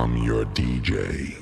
I'm your DJ.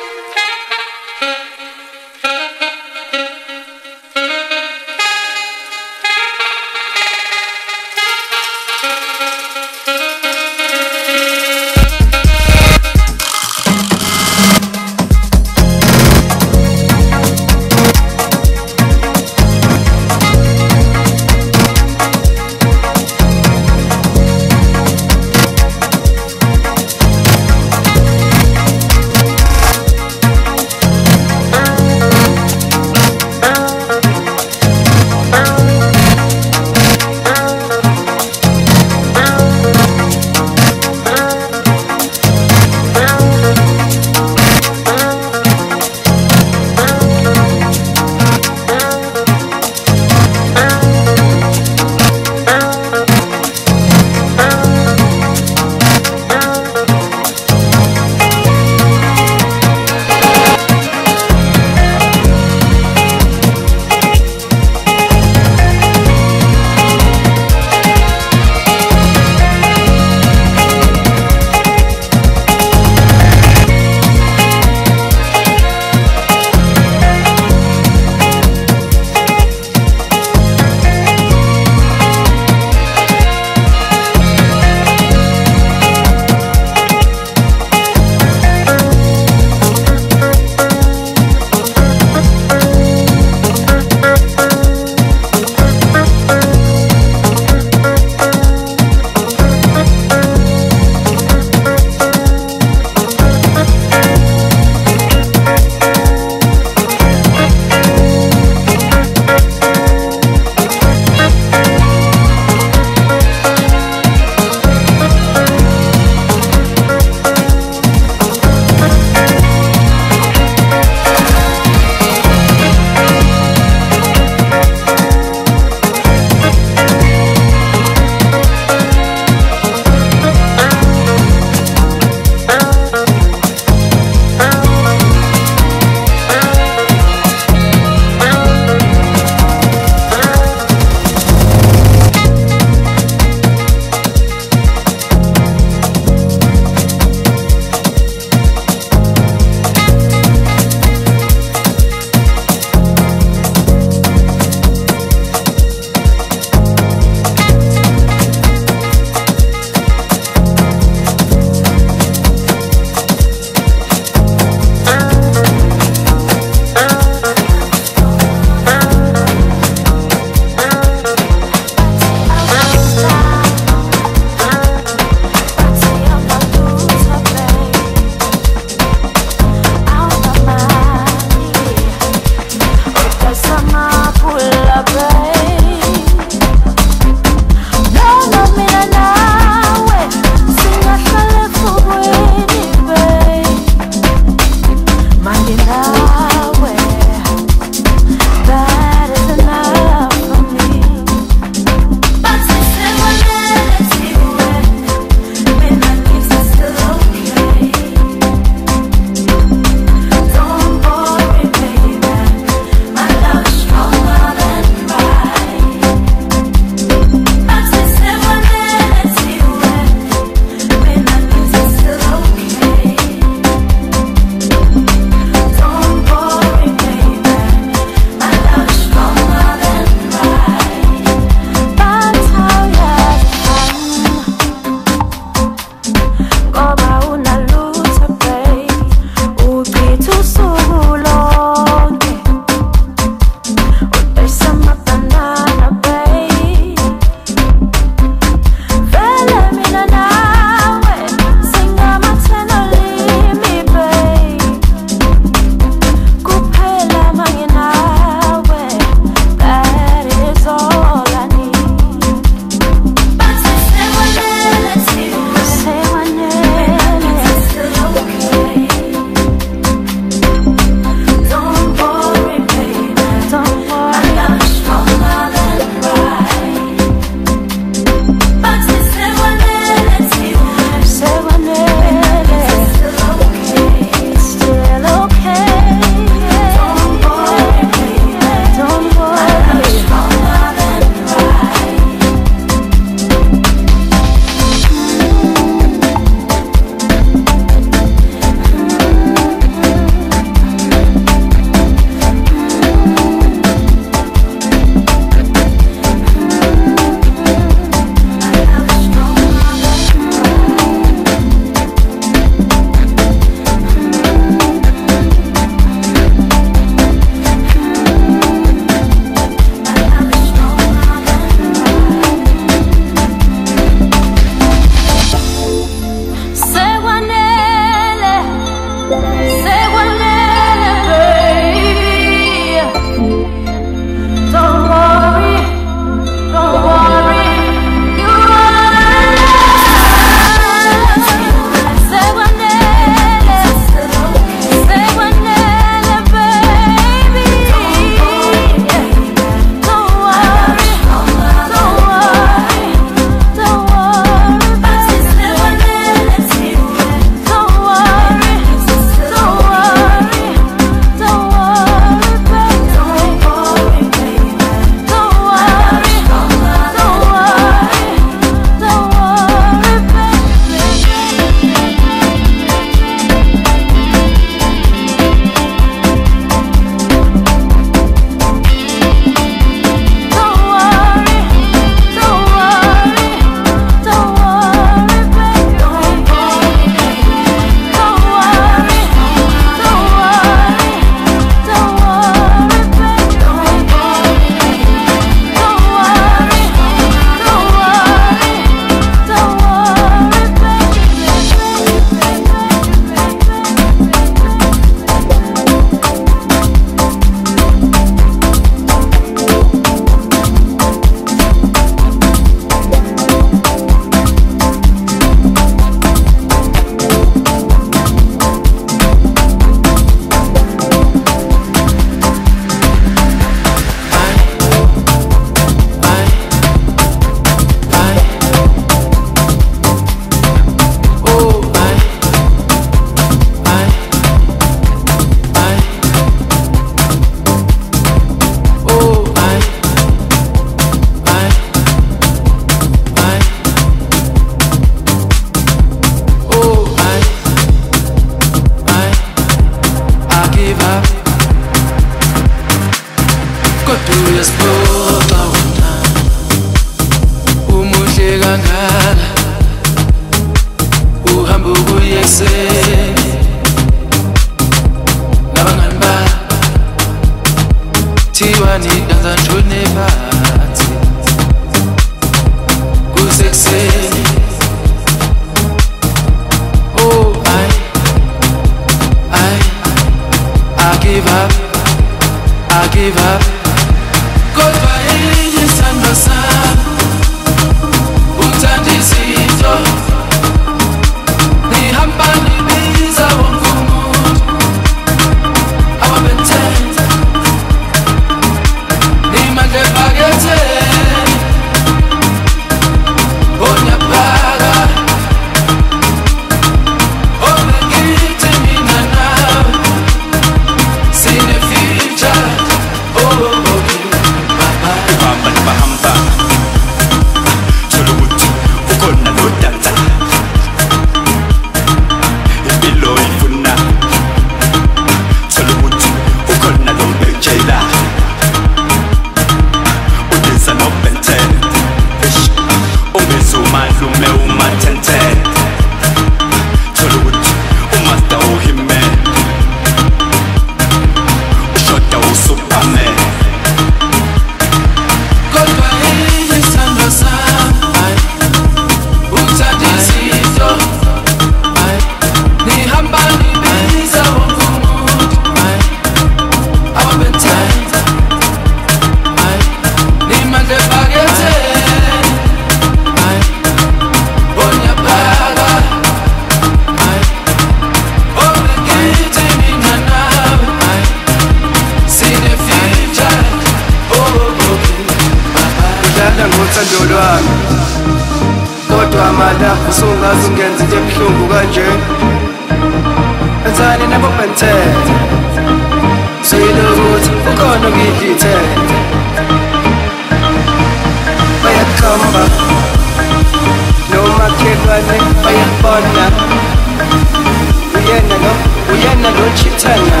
Uyena lo uyena lo chithana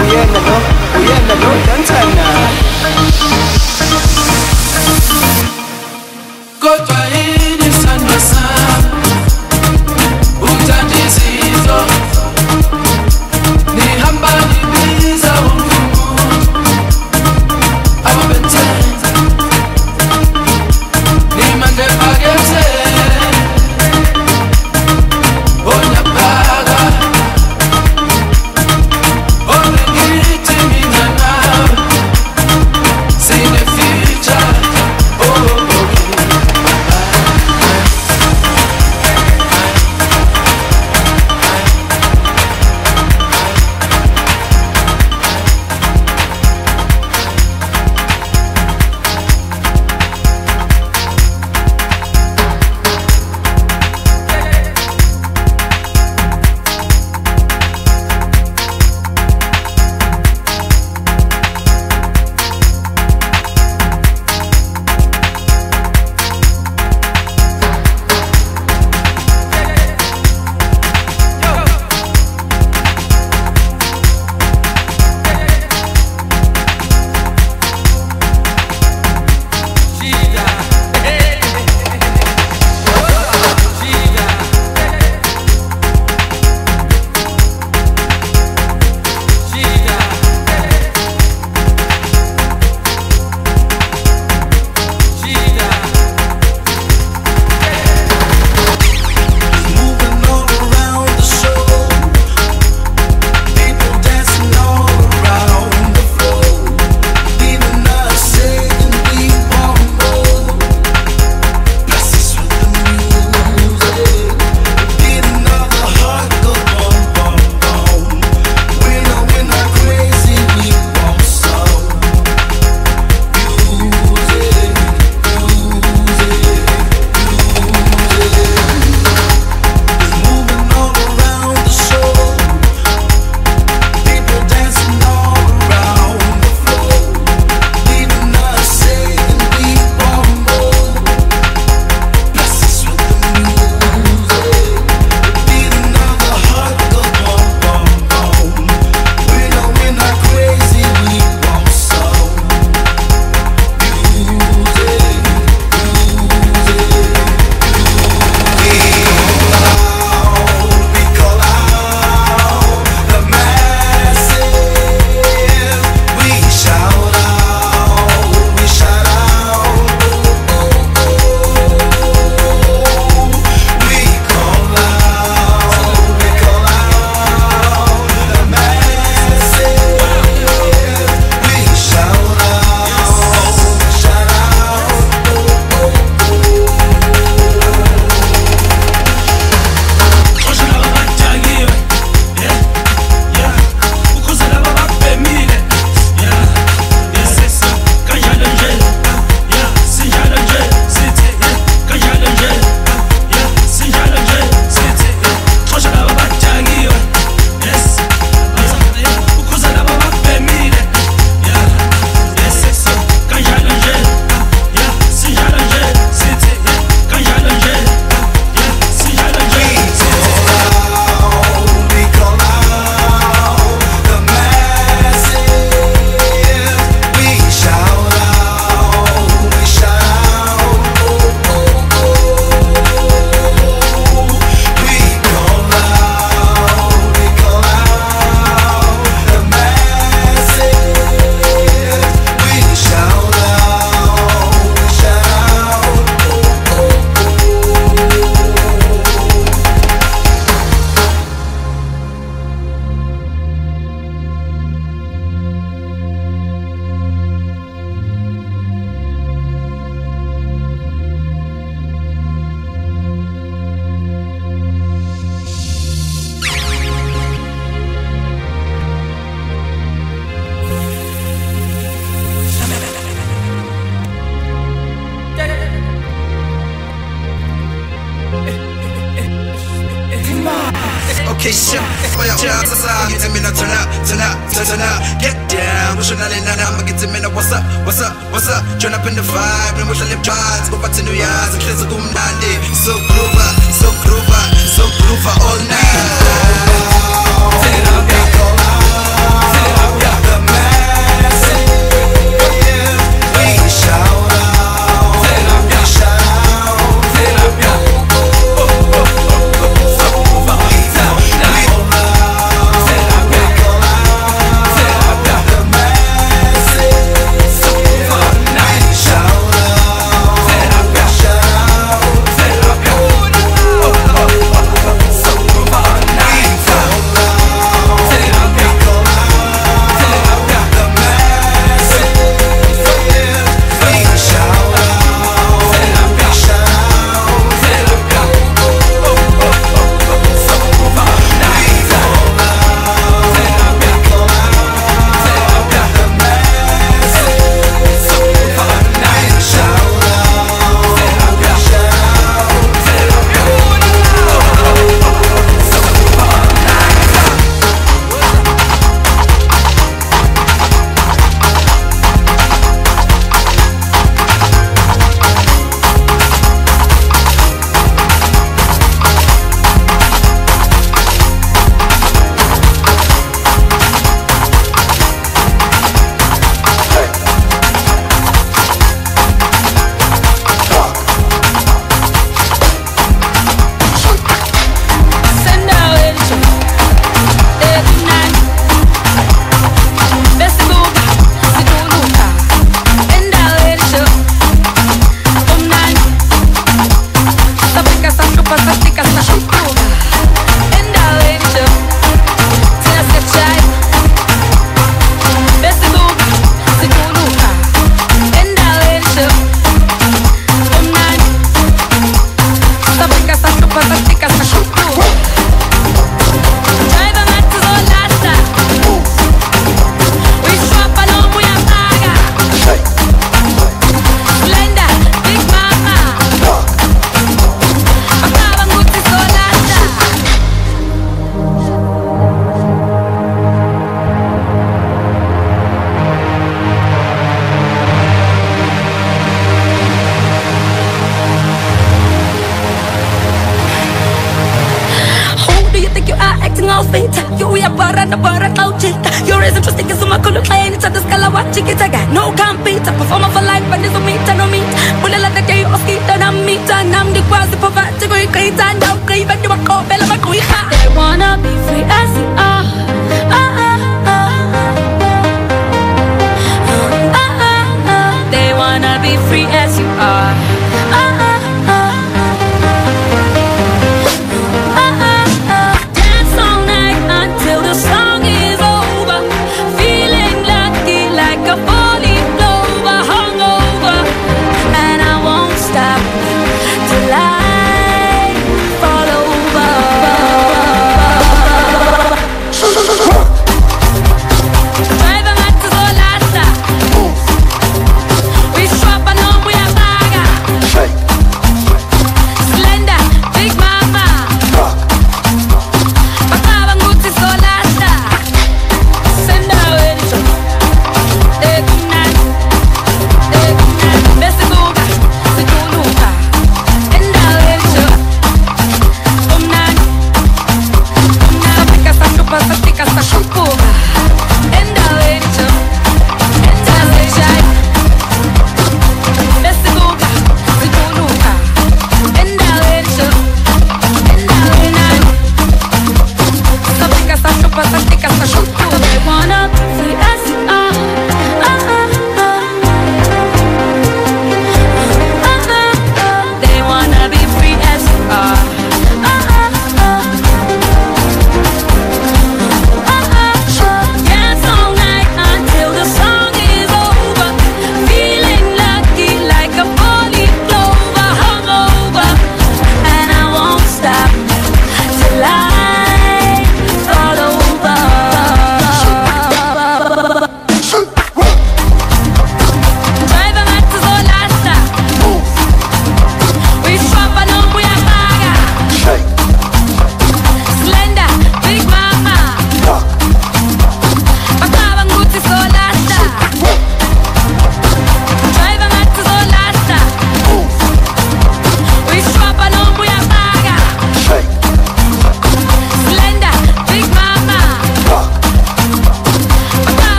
uyena lo uyena lo dansana Kodwa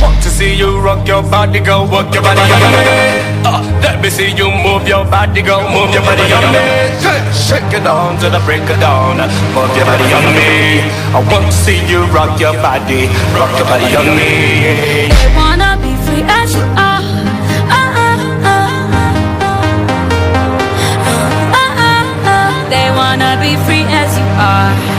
want to see you rock your body, go work your body on me. Uh, let me see you move your body, go move your body on me. Shake it down till the break it down, move your body on me. I want to see you rock your body, rock your body on me. They wanna be free as you are. They wanna be free as you are.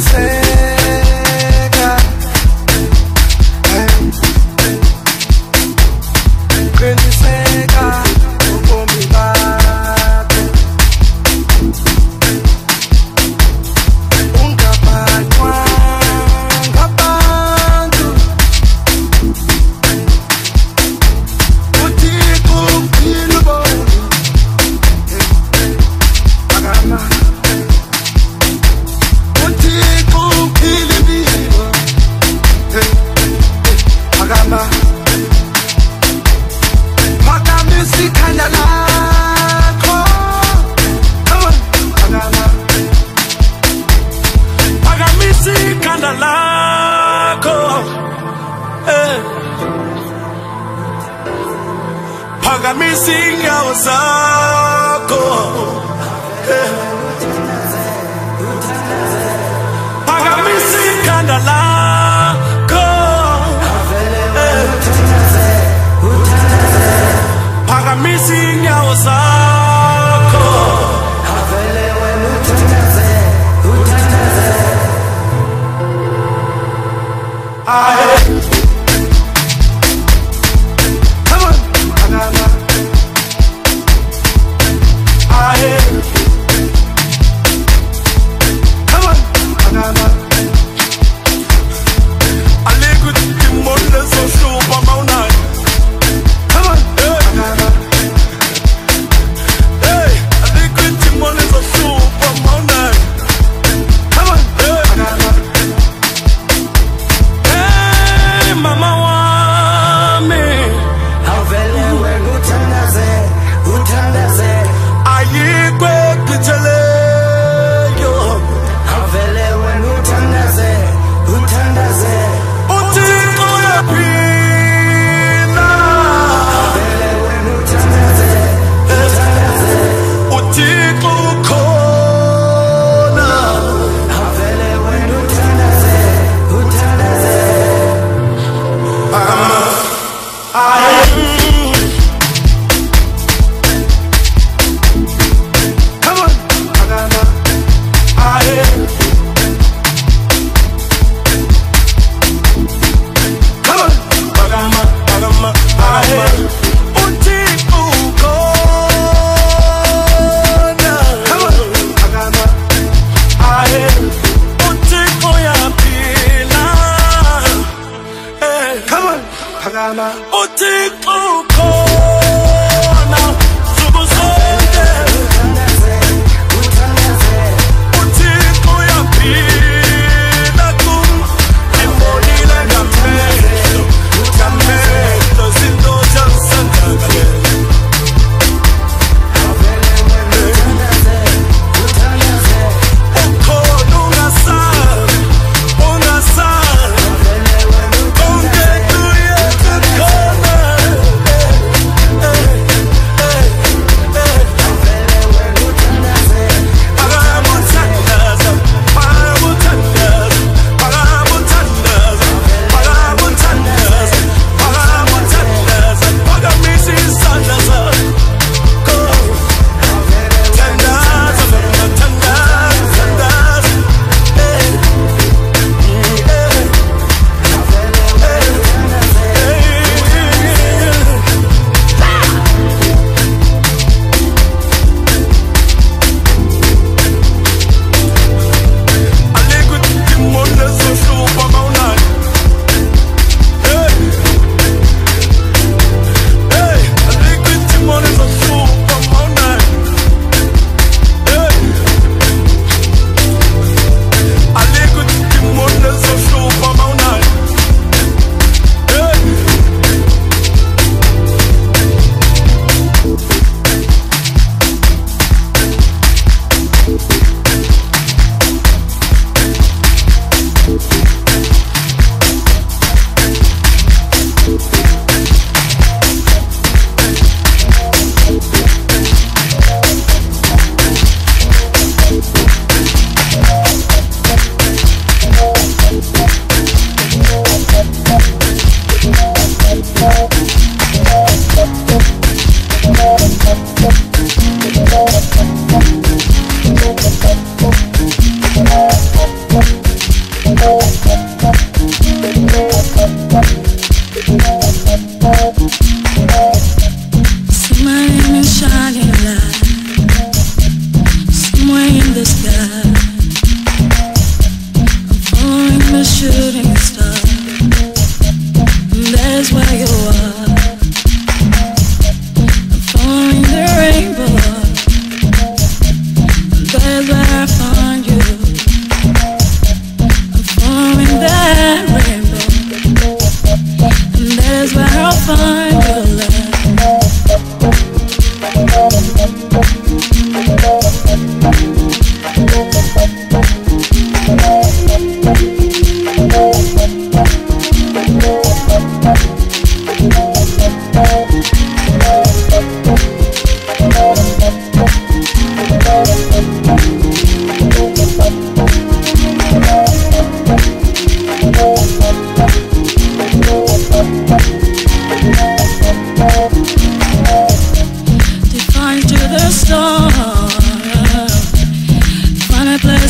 say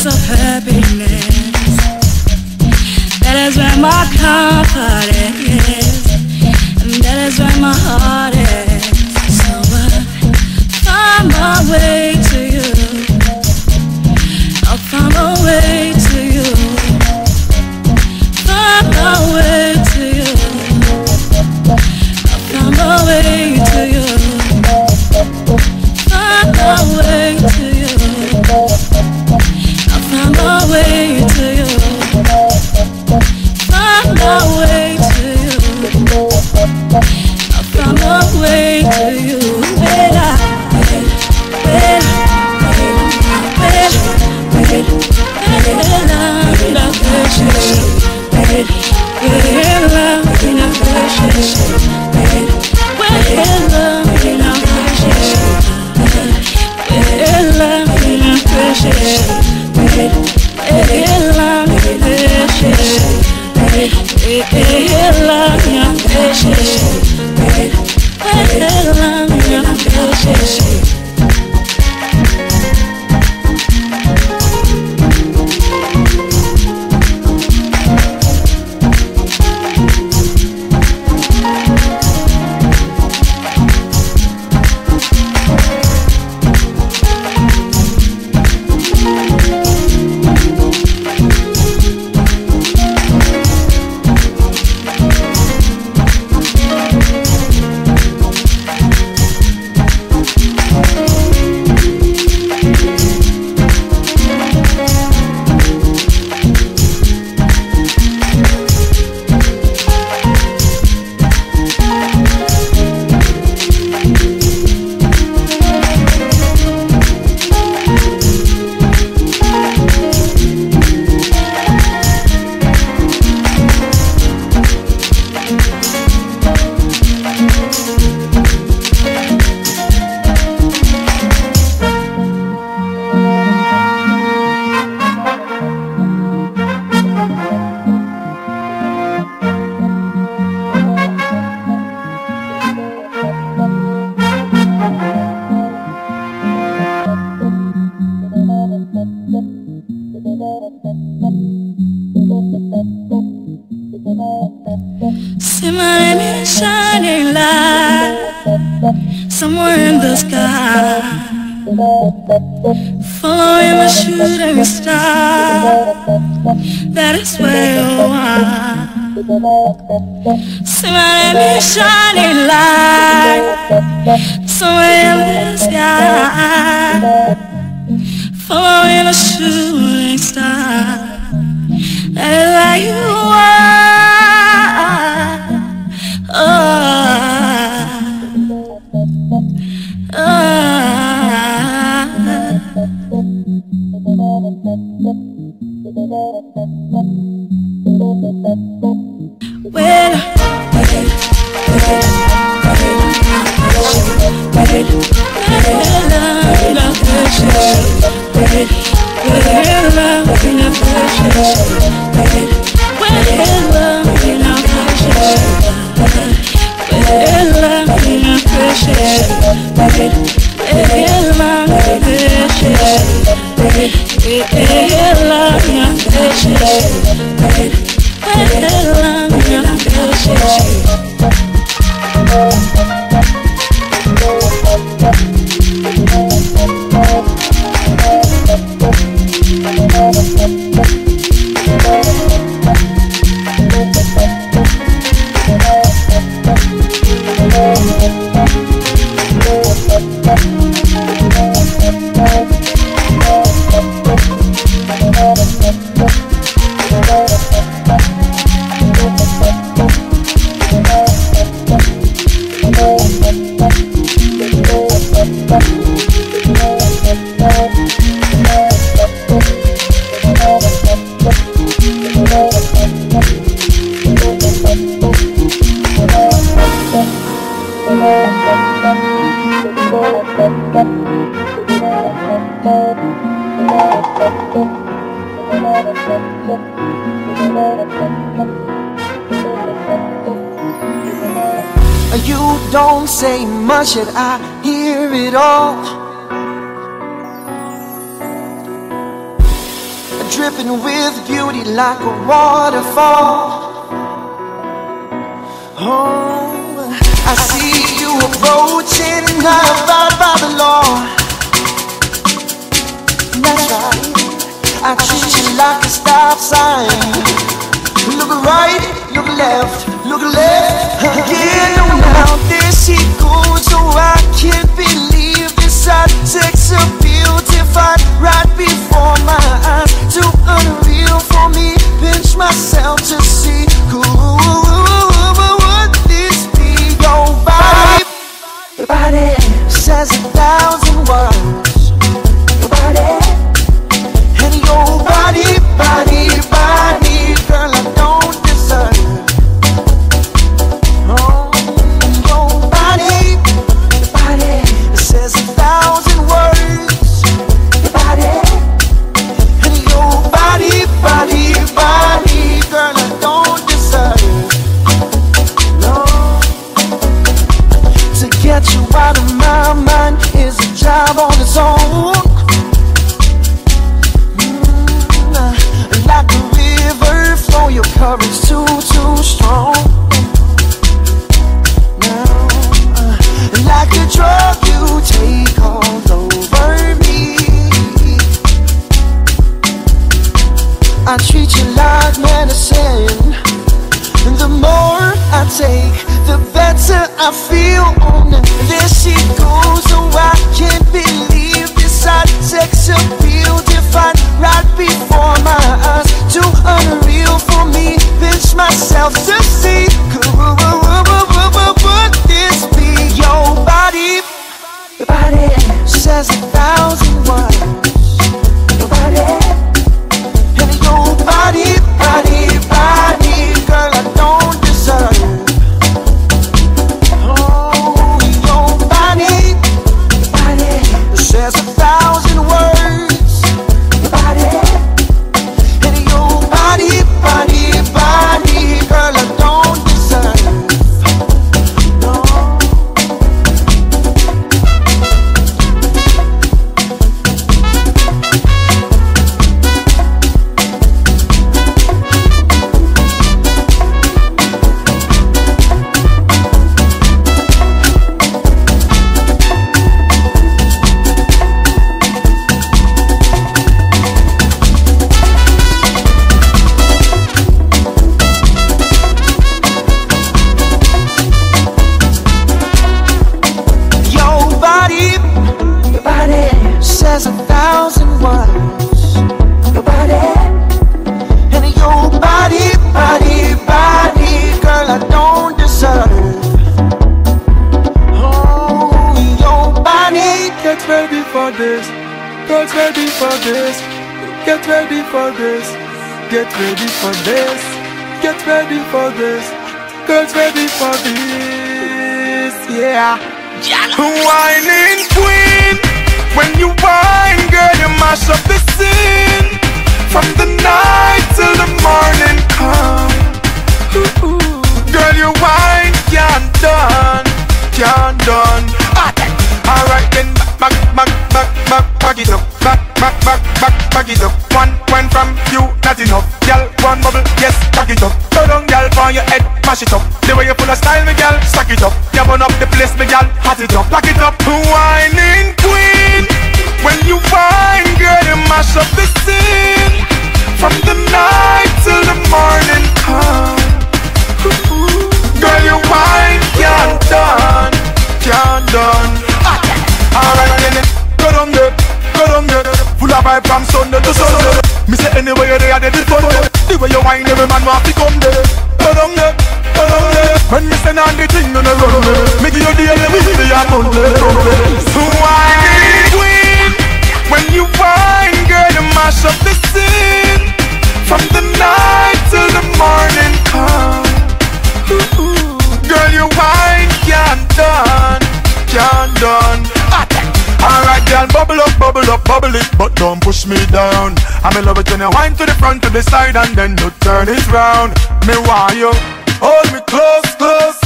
of happiness. That is where my comfort is, and that is where my heart is. So I find my way. Waterfall. Get ready for this. Yeah. Whining queen, when you whine, girl, you mash up the scene. From the night till the morning come. Girl, you whine, can't done, can't done. Ah, Alright then, back, back, back, back, back it up, back, back, back, back, back it up. One, one from you, not enough. Girl, one bubble, yes, back it up. Throw down, girl, on your head, mash it up. The way you full of style, me girl, stack it up. You burn up the place, me girl, hot it up, lock it up. Whining queen, when you whine, girl, you mash up the scene. From the night till the morning come. Girl, you whine, can't done, can't done. Alright then, go down there, go down there. Full of vibe from Sunday to Sunday. Me say anywhere you're there, there's fun there. The way you whine, every man want to come there. Go down there, go down there. When me send on the thing, you know run there. Me give you the early, me give you a Monday. So whine, queen, when you whine, girl, you mash up the scene. From the night till the morning come. Girl, you whine, can't done, can't done. Alright, girl, bubble up, bubble up, bubble it, but don't push me down. I'm in love with when you whine to the front, to the side, and then you turn it round. Me want you, hold me close, close.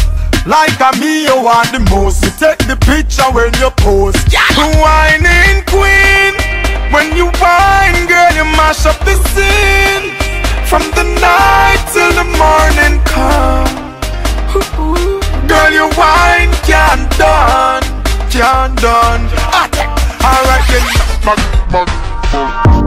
Like a me, you want the most. You take the picture when you pose. Whining queen, when you whine, girl, you mash up the scene. From the night till the morning come. Girl, you wine can't done, can't done. Alright then,